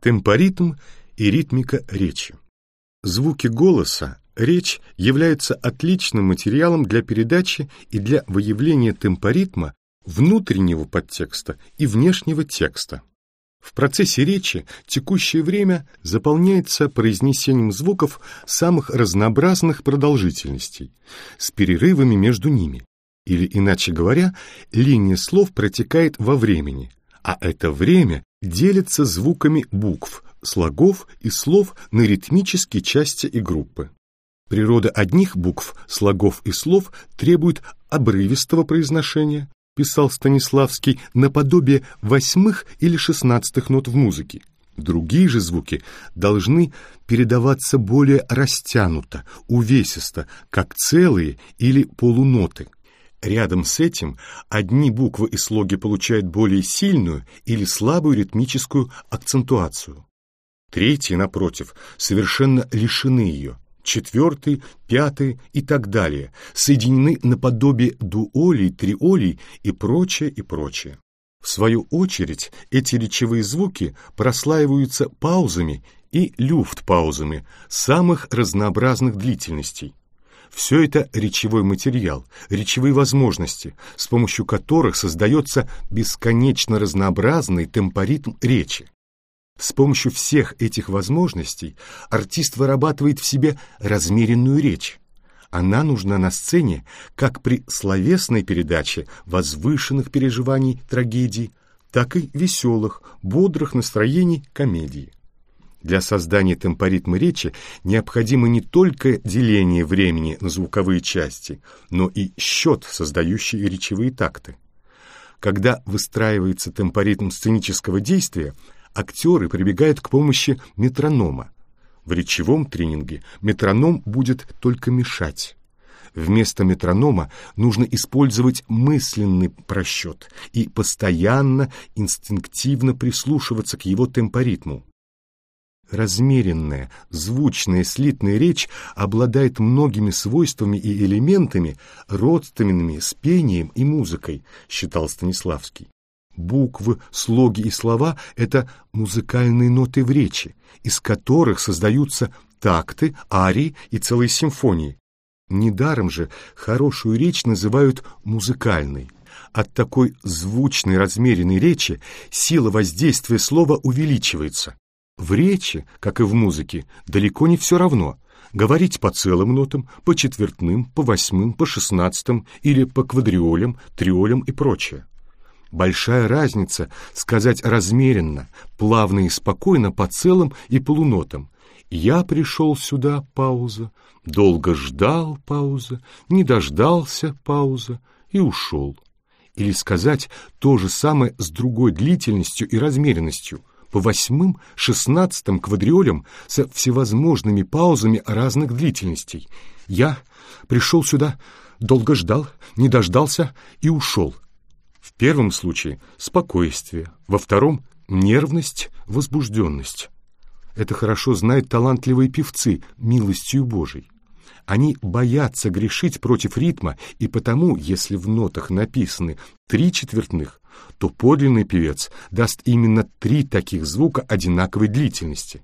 Темпоритм и ритмика речи. Звуки голоса, речь являются отличным материалом для передачи и для выявления темпоритма внутреннего подтекста и внешнего текста. В процессе речи текущее время заполняется произнесением звуков самых разнообразных продолжительностей, с перерывами между ними. Или, иначе говоря, линия слов протекает во времени, а это время делится звуками букв, слогов и слов на ритмические части и группы. Природа одних букв, слогов и слов требует обрывистого произношения, писал Станиславский, наподобие восьмых или шестнадцатых нот в музыке. Другие же звуки должны передаваться более растянуто, увесисто, как целые или полуноты. Рядом с этим одни буквы и слоги получают более сильную или слабую ритмическую акцентуацию. Третьи, напротив, совершенно лишены ее четвертый, пятый и так далее, соединены наподобие дуолей, триолей и прочее, и прочее. В свою очередь, эти речевые звуки прослаиваются паузами и люфт-паузами самых разнообразных длительностей. Все это речевой материал, речевые возможности, с помощью которых создается бесконечно разнообразный темпоритм речи. С помощью всех этих возможностей артист вырабатывает в себе размеренную речь. Она нужна на сцене как при словесной передаче возвышенных переживаний трагедий, так и веселых, бодрых настроений комедии. Для создания темпоритма речи необходимо не только деление времени на звуковые части, но и счет, создающий речевые такты. Когда выстраивается темпоритм сценического действия – актеры прибегают к помощи метронома. В речевом тренинге метроном будет только мешать. Вместо метронома нужно использовать мысленный просчет и постоянно, инстинктивно прислушиваться к его темпоритму. Размеренная, звучная, слитная речь обладает многими свойствами и элементами, родственными с пением и музыкой, считал Станиславский. Буквы, слоги и слова — это музыкальные ноты в речи, из которых создаются такты, арии и целые симфонии. Недаром же хорошую речь называют музыкальной. От такой звучной размеренной речи сила воздействия слова увеличивается. В речи, как и в музыке, далеко не все равно. Говорить по целым нотам, по четвертным, по восьмым, по шестнадцатым или по квадриолям, триолям и прочее. Большая разница сказать размеренно, плавно и спокойно по целым и полунотам. Я пришел сюда, пауза, долго ждал, пауза, не дождался, пауза, и ушел. Или сказать то же самое с другой длительностью и размеренностью, по восьмым, шестнадцатым квадриолям со всевозможными паузами разных длительностей. Я пришел сюда, долго ждал, не дождался и ушел. В первом случае спокойствие, во втором нервность, возбужденность. Это хорошо знают талантливые певцы милостью Божией. Они боятся грешить против ритма, и потому, если в нотах написаны три четвертных, то подлинный певец даст именно три таких звука одинаковой длительности.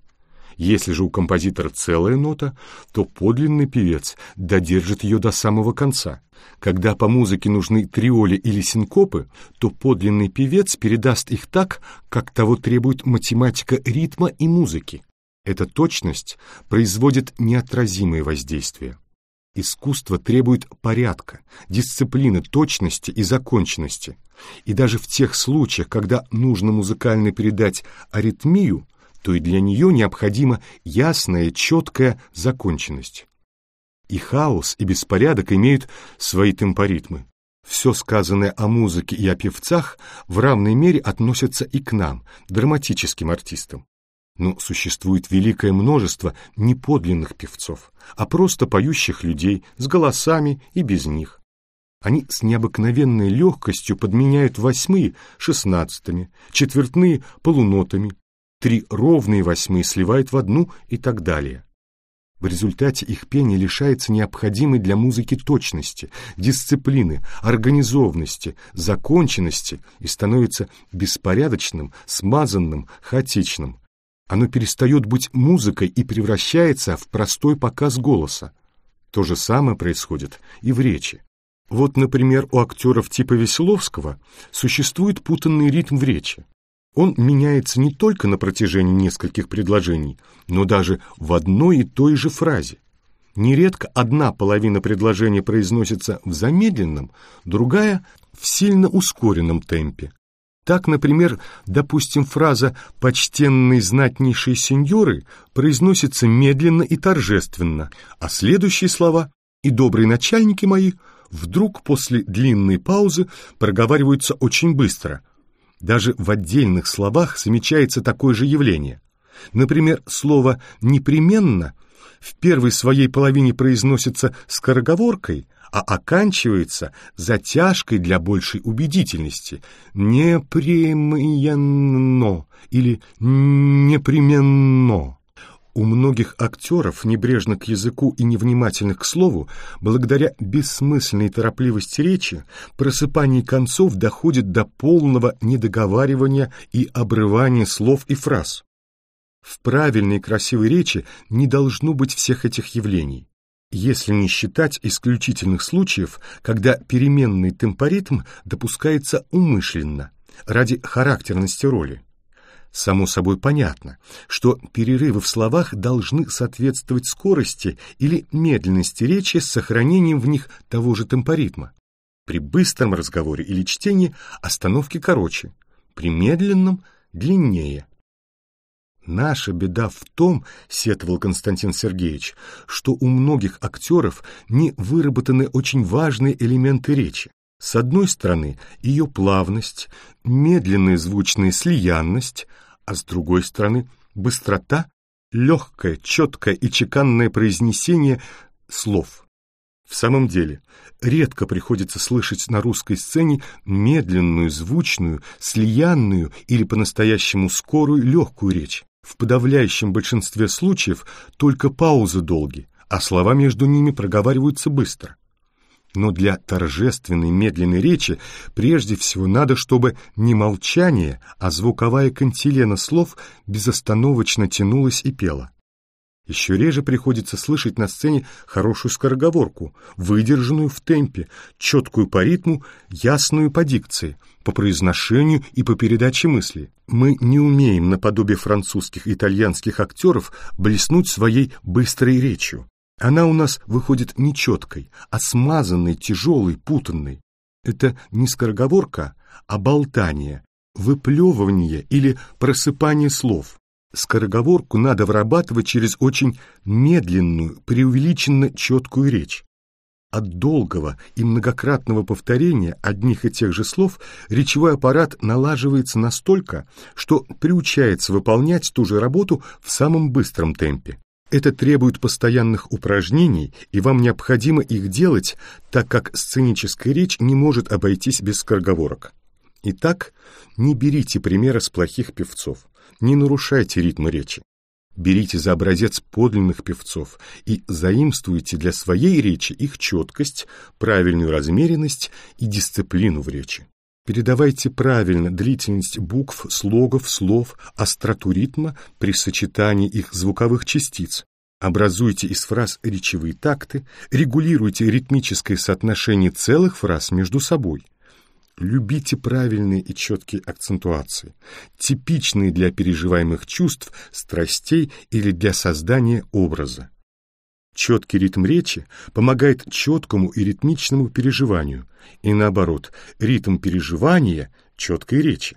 Если же у композитора целая нота, то подлинный певец додержит ее до самого конца. Когда по музыке нужны триоли или синкопы, то подлинный певец передаст их так, как того требует математика ритма и музыки. Эта точность производит неотразимое воздействие. Искусство требует порядка, дисциплины, точности и законченности. И даже в тех случаях, когда нужно музыкально передать аритмию, то и для нее необходима ясная, четкая законченность. И хаос, и беспорядок имеют свои темпоритмы. Все сказанное о музыке и о певцах в равной мере относится и к нам, драматическим артистам. Но существует великое множество неподлинных певцов, а просто поющих людей с голосами и без них. Они с необыкновенной легкостью подменяют восьмые шестнадцатыми, четвертные полунотами, три ровные восьмые сливают в одну и так далее. В результате их пение лишается необходимой для музыки точности, дисциплины, организованности, законченности и становится беспорядочным, смазанным, хаотичным. Оно перестает быть музыкой и превращается в простой показ голоса. То же самое происходит и в речи. Вот, например, у актеров типа Веселовского существует путанный ритм в речи. Он меняется не только на протяжении нескольких предложений, но даже в одной и той же фразе. Нередко одна половина предложения произносится в замедленном, другая — в сильно ускоренном темпе. Так, например, допустим, фраза «почтенные знатнейшие сеньоры» произносится медленно и торжественно, а следующие слова «и добрые начальники мои» вдруг после длинной паузы проговариваются очень быстро. Даже в отдельных словах замечается такое же явление. Например, слово «непременно» в первой своей половине произносится скороговоркой, а оканчивается затяжкой для большей убедительности. «Непременно» или «непременно». У многих актеров, небрежно к языку и невнимательных к слову, благодаря бессмысленной торопливости речи, просыпание концов доходит до полного недоговаривания и обрывания слов и фраз. В правильной красивой речи не должно быть всех этих явлений, если не считать исключительных случаев, когда переменный темпоритм допускается умышленно, ради характерности роли. Само собой понятно, что перерывы в словах должны соответствовать скорости или медленности речи с сохранением в них того же темпоритма. При быстром разговоре или чтении остановки короче, при медленном – длиннее. Наша беда в том, сетовал Константин Сергеевич, что у многих актеров не выработаны очень важные элементы речи. С одной стороны, ее плавность, медленная звучная слиянность, а с другой стороны быстрота, легкое, четкое и чеканное произнесение слов. В самом деле, редко приходится слышать на русской сцене медленную, звучную, слиянную или по-настоящему скорую, легкую речь. В подавляющем большинстве случаев только паузы долги, а слова между ними проговариваются быстро. Но для торжественной медленной речи прежде всего надо, чтобы не молчание, а звуковая кантилена слов безостановочно тянулась и пела. Еще реже приходится слышать на сцене хорошую скороговорку, выдержанную в темпе, четкую по ритму, ясную по дикции, по произношению и по передаче мысли. Мы не умеем, наподобие французских и итальянских актеров, блеснуть своей быстрой речью. Она у нас выходит нечеткой, а смазанной, тяжелой, путанной. Это не скороговорка, а болтание, выплевывание или просыпание слов. Скороговорку надо вырабатывать через очень медленную, преувеличенно четкую речь. От долгого и многократного повторения одних и тех же слов речевой аппарат налаживается настолько, что приучается выполнять ту же работу в самом быстром темпе. Это требует постоянных упражнений, и вам необходимо их делать, так как сценическая речь не может обойтись без скороговорок. Итак, не берите примера с плохих певцов, не нарушайте ритма речи. Берите за образец подлинных певцов и заимствуйте для своей речи их четкость, правильную размеренность и дисциплину в речи. Передавайте правильно длительность букв, слогов, слов, остроту ритма при сочетании их звуковых частиц. Образуйте из фраз речевые такты, регулируйте ритмическое соотношение целых фраз между собой. Любите правильные и четкие акцентуации, типичные для переживаемых чувств, страстей или для создания образа. Четкий ритм речи помогает четкому и ритмичному переживанию, и наоборот, ритм переживания – четкой речи.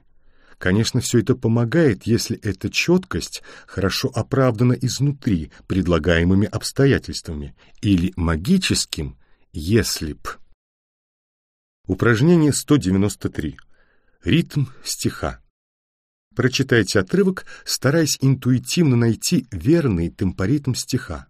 Конечно, все это помогает, если эта четкость хорошо оправдана изнутри предлагаемыми обстоятельствами, или магическим «если б». Упражнение 193. Ритм стиха. Прочитайте отрывок, стараясь интуитивно найти верный темпоритм стиха.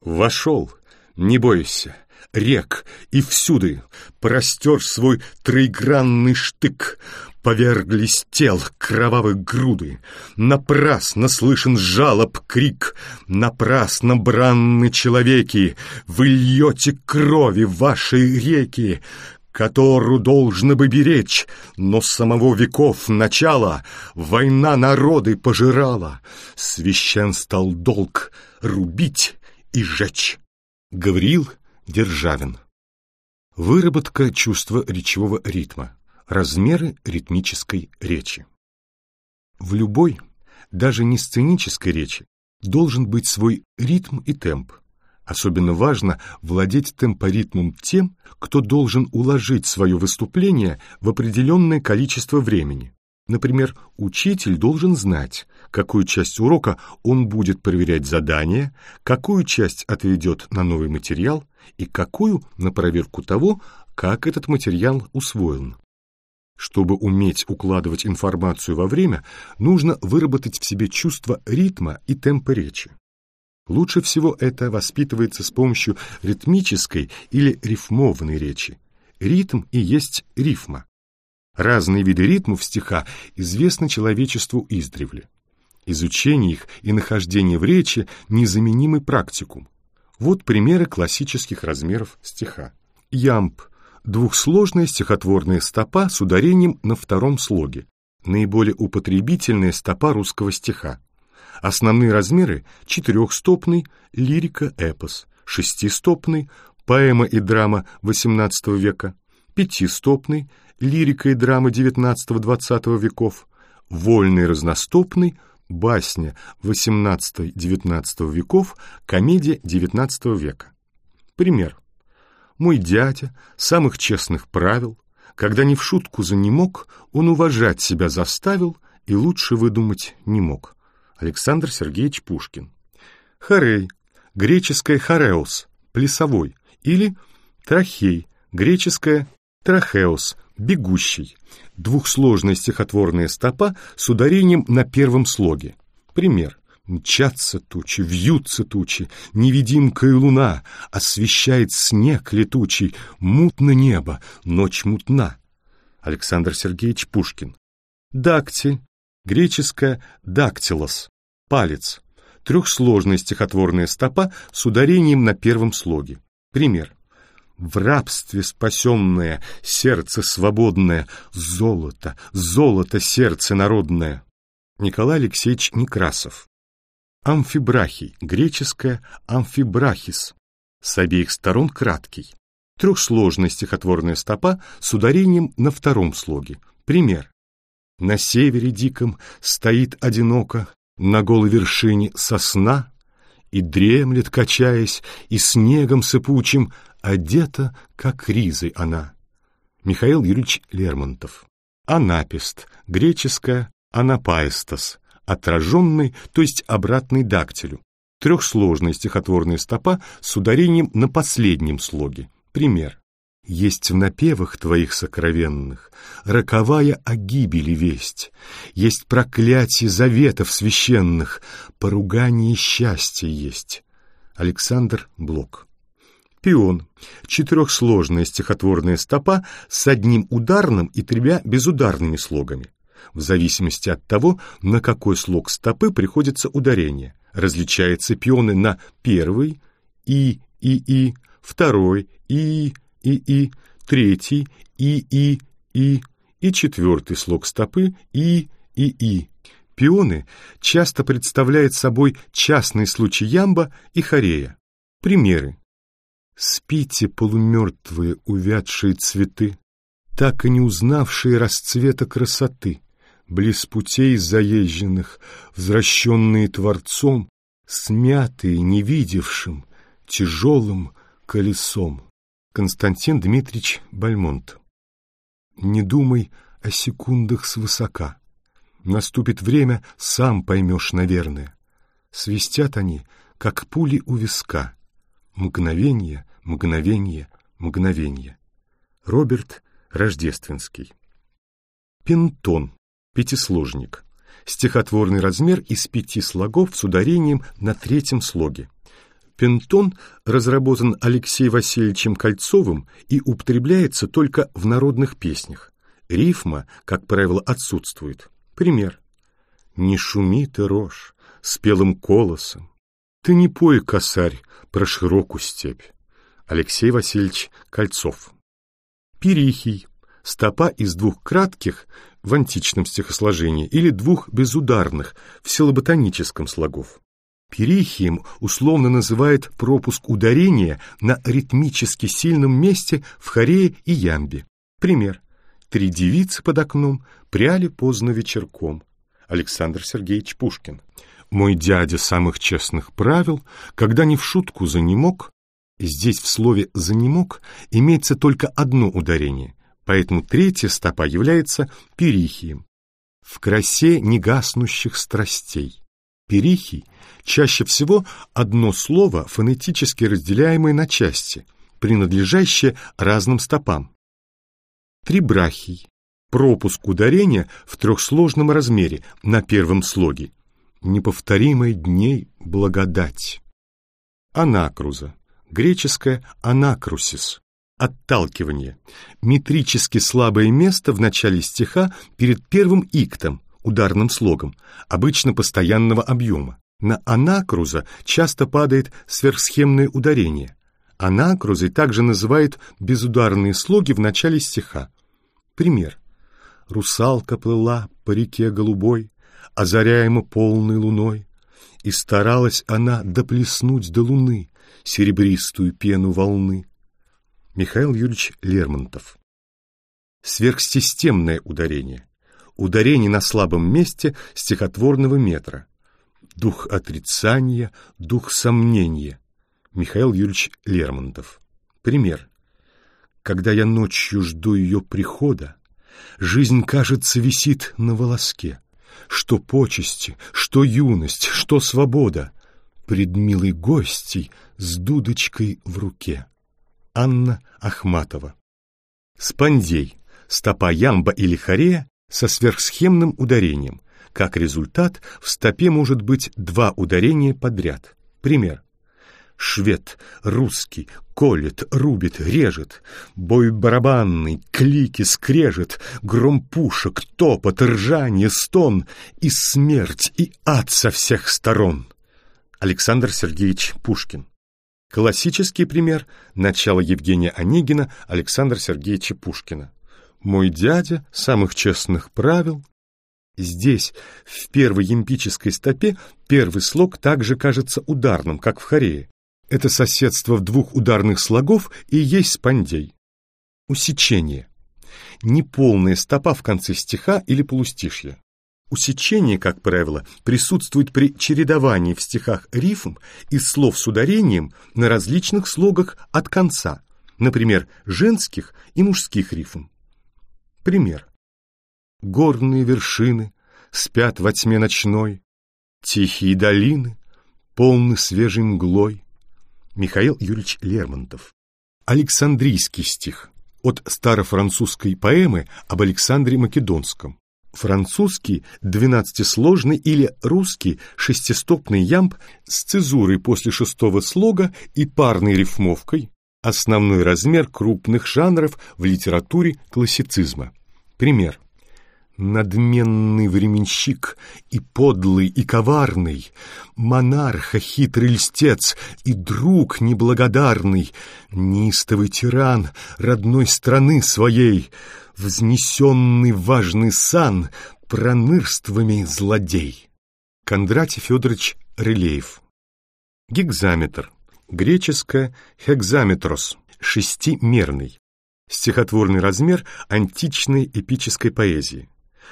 Вошел, не бойся, рек, и всюды простер свой троегранный штык, поверглись тел кровавые груды. Напрасно слышен жалоб крик, напрасно бранны человеки, вы льете крови вашей реки, которую должно бы беречь, но самого веков начала война народы пожирала. Священ стал долг рубить и жечь. Гавриил Державин Выработка чувства речевого ритма. Размеры ритмической речи. В любой, даже не сценической речи, должен быть свой ритм и темп. Особенно важно владеть темпоритмом тем, кто должен уложить свое выступление в определенное количество времени. Например, учитель должен знать, какую часть урока он будет проверять задания, какую часть отведет на новый материал и какую на проверку того, как этот материал усвоен. Чтобы уметь укладывать информацию во время, нужно выработать в себе чувство ритма и темпа речи. Лучше всего это воспитывается с помощью ритмической или рифмованной речи. Ритм и есть рифма. Разные виды ритмов стиха известны человечеству издревле. Изучение их и нахождение в речи – незаменимый практикум. Вот примеры классических размеров стиха. Ямб – двухсложная стихотворная стопа с ударением на втором слоге. Наиболее употребительная стопа русского стиха. Основные размеры – четырехстопный, лирика-эпос, шестистопный, поэма и драма XVIII века, пятистопный, лирика и драма XIX-XX веков, вольный разностопный, басня XVIII-XIX веков, комедия XIX века. Пример. Мой дядя, самых честных правил, когда не в шутку за не мог, он уважать себя заставил и лучше выдумать не мог. Александр Сергеевич Пушкин. Хорей, греческое хореос, плясовой, или трахей, греческое трахеос, бегущий, двухсложная стихотворная стопа с ударением на первом слоге. Пример. Мчатся тучи, вьются тучи, невидимкая луна, освещает снег летучий, мутно небо, ночь мутна. Александр Сергеевич Пушкин. Дактиль, греческое дактилос, палец, трехсложная стихотворная стопа с ударением на первом слоге. Пример в рабстве спасенное, сердце свободное, золото, золото сердце народное. Николай Алексеевич Некрасов. Амфибрахий, греческое амфибрахис, с обеих сторон краткий. Трехсложная стихотворная стопа с ударением на втором слоге. Пример. На севере диком стоит одиноко, на голой вершине сосна, и дремлет, качаясь, и снегом сыпучим, одета, как ризой она. Михаил Юрьевич Лермонтов. Анапист, греческое анапаистос, отраженный, то есть обратный дактилю. Трехсложная стихотворная стопа с ударением на последнем слоге. Пример. Есть в напевах твоих сокровенных роковая о гибели весть, Есть проклятие заветов священных, поругание счастья есть. Александр Блок Пион — четырехсложная стихотворная стопа с одним ударным и тремя безударными слогами. В зависимости от того, на какой слог стопы приходится ударение, различаются пионы на первый, и, и, и, второй, и, и-и, третий и-и, и и четвертый слог стопы и-и-и. Пионы часто представляют собой частный случай ямба и хорея. Примеры. Спите, полумертвые увядшие цветы, так и не узнавшие расцвета красоты, близ путей заезженных, возвращенные Творцом, смятые невидевшим, тяжелым колесом. Константин Дмитриевич Бальмонт. Не думай о секундах свысока. Наступит время, сам поймешь, наверное. Свистят они, как пули у виска. Мгновение, мгновение, мгновение. Роберт Рождественский. Пентон. Пятисложник. Стихотворный размер из пяти слогов с ударением на третьем слоге. Пентон разработан Алексеем Васильевичем Кольцовым и употребляется только в народных песнях. Рифма, как правило, отсутствует. Пример. «Не шуми ты, рожь, спелым колосом. Ты не пой, косарь, про широкую степь». Алексей Васильевич Кольцов. Перихий – стопа из двух кратких в античном стихосложении или двух безударных в силоботаническом слогов. Перихием условно называют пропуск ударения на ритмически сильном месте в хорее и ямбе. Пример. Три девицы под окном пряли поздно вечерком. Александр Сергеевич Пушкин. Мой дядя самых честных правил, когда не в шутку занемог, здесь в слове «занемог» имеется только одно ударение, поэтому третья стопа является перихием. В красе негаснущих страстей. Перихий чаще всего одно слово, фонетически разделяемое на части, принадлежащее разным стопам. Трибрахий – пропуск ударения в трехсложном размере на первом слоге. Неповторимой дней благодать. Анакруза. Греческое анакрусис. Отталкивание. Метрически слабое место в начале стиха перед первым иктом, ударным слогом, обычно постоянного объема. На анакруза часто падает сверхсхемное ударение. Анакрузой также называют безударные слоги в начале стиха. Пример. Русалка плыла по реке голубой, озаряемо полной луной, и старалась она доплеснуть до луны серебристую пену волны. Михаил Юрьевич Лермонтов. Сверхсистемное ударение. Ударение на слабом месте стихотворного метра. Дух отрицания, дух сомнения. Михаил Юрьевич Лермонтов. Пример. Когда я ночью жду ее прихода, жизнь, кажется, висит на волоске. Что почести, что юность, что свобода пред милой гостей с дудочкой в руке. Анна Ахматова. Спандей, стопа ямба или хорея со сверхсхемным ударением. Как результат, в стопе может быть два ударения подряд. Пример. Швед, русский, колет, рубит, режет, Бой барабанный, клики, скрежет, Гром пушек, топот, ржание, стон И смерть, и ад со всех сторон. Александр Сергеевич Пушкин. Классический пример – начало Евгения Онегина Александра Сергеевича Пушкина. «Мой дядя самых честных правил». Здесь, в первой емпической стопе, первый слог также кажется ударным, как в хорее. Это соседство в двух ударных слогов и есть спандей. Усечение. Неполная стопа в конце стиха или полустишья. Усечение, как правило, присутствует при чередовании в стихах рифм из слов с ударением на различных слогах от конца, например, женских и мужских рифм. Пример. Горные вершины спят во тьме ночной, Тихие долины полны свежей мглой, Михаил Юрьевич Лермонтов. Александрийский стих от старофранцузской поэмы об Александре Македонском. Французский двенадцатисложный или русский шестистопный ямб с цезурой после шестого слога и парной рифмовкой. Основной размер крупных жанров в литературе классицизма. Пример надменный временщик и подлый, и коварный, монарха хитрый льстец и друг неблагодарный, неистовый тиран родной страны своей, взнесенный важный сан пронырствами злодей. Кондратий Федорович Рылеев Гигзаметр. Греческое хекзаметрос, шестимерный. Стихотворный размер античной эпической поэзии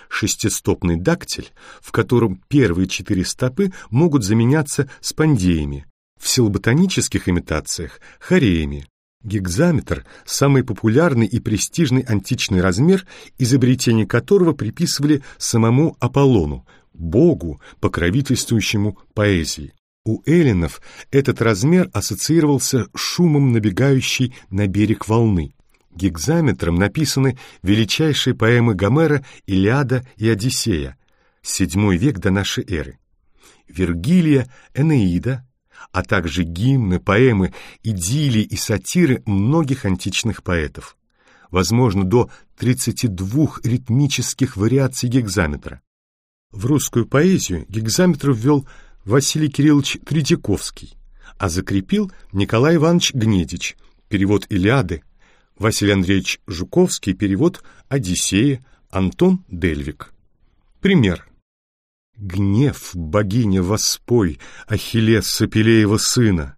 шестистопный дактиль, в котором первые четыре стопы могут заменяться спондеями, в силоботанических имитациях – хореями. Гигзаметр – самый популярный и престижный античный размер, изобретение которого приписывали самому Аполлону, богу, покровительствующему поэзии. У эллинов этот размер ассоциировался шумом набегающей на берег волны гигзаметром написаны величайшие поэмы Гомера «Илиада» и «Одиссея», VII век до нашей эры. Вергилия, Энеида, а также гимны, поэмы, идиллии и сатиры многих античных поэтов. Возможно, до 32 ритмических вариаций гигзаметра. В русскую поэзию гигзаметр ввел Василий Кириллович Третьяковский, а закрепил Николай Иванович Гнедич, перевод «Илиады», Василий Андреевич Жуковский, перевод «Одиссея», Антон Дельвик. Пример. Гнев, богиня воспой, Ахиллеса Пелеева сына,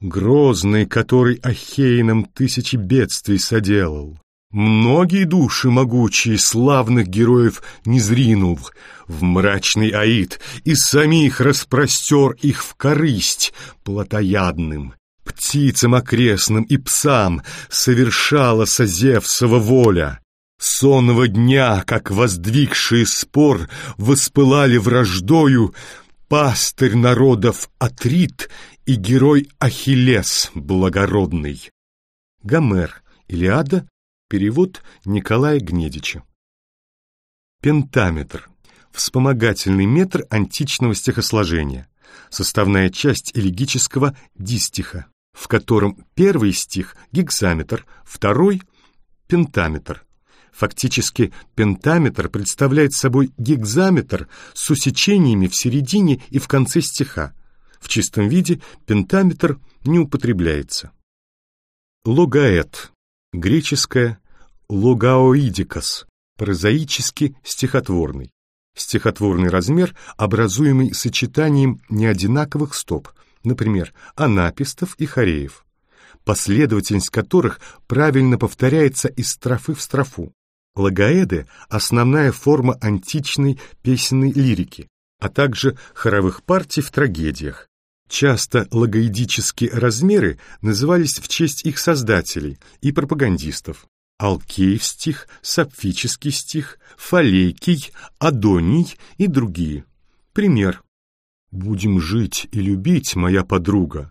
Грозный, который Ахейном тысячи бедствий соделал. Многие души могучие славных героев не зринул в мрачный аид и самих распростер их в корысть плотоядным. Птицам окрестным и псам совершала Созевсова воля. Сонного дня, как воздвигшие спор, воспылали враждою пастырь народов Атрит и герой Ахиллес благородный. Гомер, Илиада, перевод Николая Гнедича. Пентаметр. Вспомогательный метр античного стихосложения. Составная часть элегического дистиха, в котором первый стих — гексаметр, второй — пентаметр. Фактически пентаметр представляет собой гекзаметр с усечениями в середине и в конце стиха. В чистом виде пентаметр не употребляется. Логаэт. Греческое логаоидикос. Прозаически стихотворный. Стихотворный размер, образуемый сочетанием неодинаковых стоп, например, анапистов и хореев, последовательность которых правильно повторяется из строфы в строфу. Логоэды — основная форма античной песенной лирики, а также хоровых партий в трагедиях. Часто логоэдические размеры назывались в честь их создателей и пропагандистов. Алкеев стих, Сапфический стих, Фалейкий, Адоний и другие. Пример. «Будем жить и любить, моя подруга,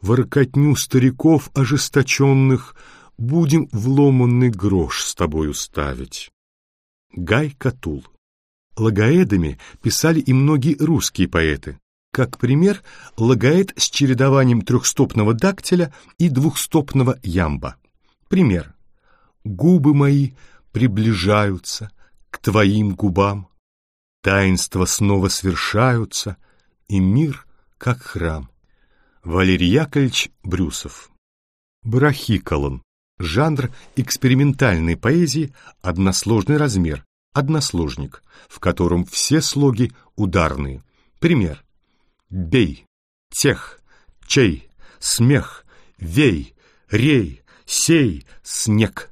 воркотню стариков ожесточенных — будем вломанный грош с тобою ставить. Гай Катул. Логоэдами писали и многие русские поэты. Как пример, логоэд с чередованием трехстопного дактиля и двухстопного ямба. Пример. Губы мои приближаются к твоим губам. Таинства снова свершаются, и мир как храм. Валерий Яковлевич Брюсов. Брахиколон. Жанр экспериментальной поэзии – односложный размер, односложник, в котором все слоги ударные. Пример. Бей, тех, чей, смех, вей, рей, сей, снег.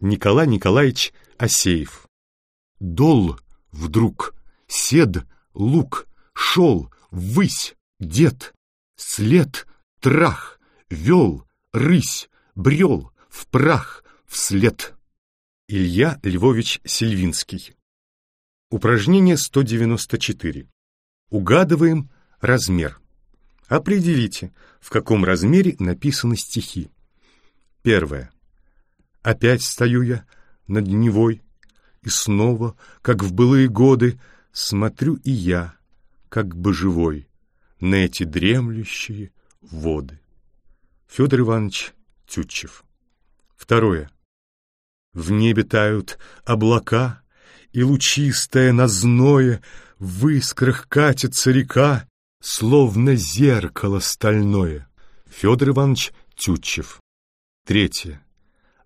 Николай Николаевич Асеев. Дол, вдруг, сед, лук, шел, высь, дед, след, трах, вел, рысь, брел, в прах вслед. Илья Львович Сильвинский. Упражнение 194. Угадываем размер. Определите, в каком размере написаны стихи. Первое. Опять стою я над Невой, и снова, как в былые годы, смотрю и я, как бы живой, на эти дремлющие воды. Федор Иванович Тютчев Второе. В небе тают облака, и лучистая на зное в искрах катится река, словно зеркало стальное. Федор Иванович Тютчев. Третье.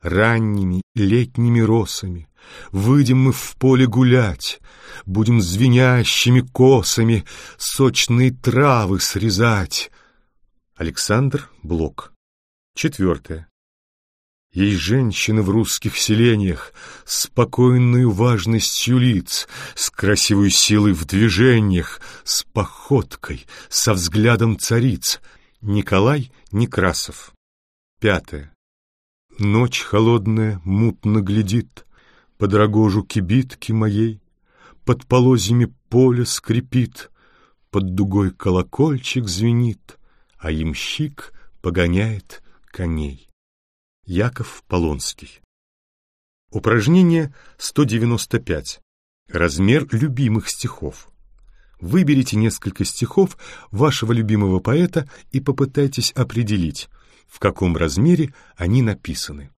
Ранними летними росами Выйдем мы в поле гулять, Будем звенящими косами Сочные травы срезать. Александр Блок. Четвертое. Есть женщины в русских селениях, спокойную важностью лиц, с красивой силой в движениях, с походкой, со взглядом цариц. Николай Некрасов. Пятое. Ночь холодная мутно глядит под рогожу кибитки моей, под полозьями поле скрипит, под дугой колокольчик звенит, а ямщик погоняет коней. Яков Полонский. Упражнение 195. Размер любимых стихов. Выберите несколько стихов вашего любимого поэта и попытайтесь определить, в каком размере они написаны.